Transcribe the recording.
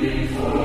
before.